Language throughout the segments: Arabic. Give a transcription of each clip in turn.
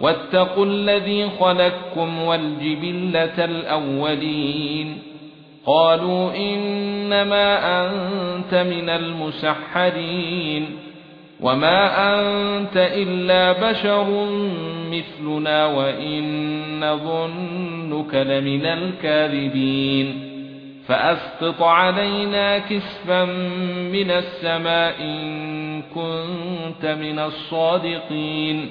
واتقوا الذي خلقكم والجبلة الأولين. قالوا إنما أنت من المسحرين. وما أنت إلا بشر مثلنا وإن نظنك لمن الكاذبين. فأسقط علينا كسفا من السماء إن كنت من الصادقين.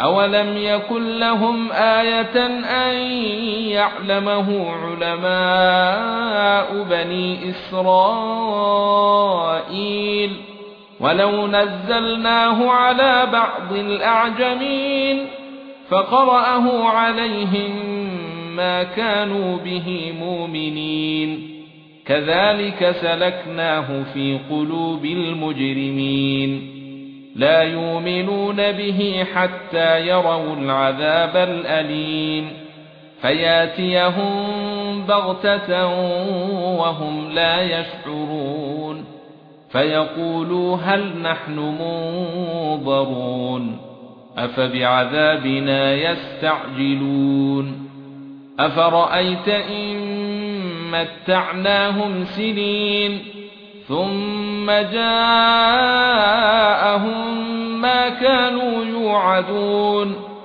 اولم يكن لهم إيه ان يعلمه علماء بني اسرائيل ولو نزلناه على بعض الاعجمين فقرأه عليهم ما كانوا به مؤمنين كذلك سلكناه في قلوب المجرمين لا يؤمنون به حتى يروا العذاب الأليم. فياتيهم بغتة وهم لا يشعرون. فيقولوا هل نحن منظرون؟ أفبعذابنا يستعجلون؟ أفرأيت إن متعناهم سنين ثم ما كانوا يوعدون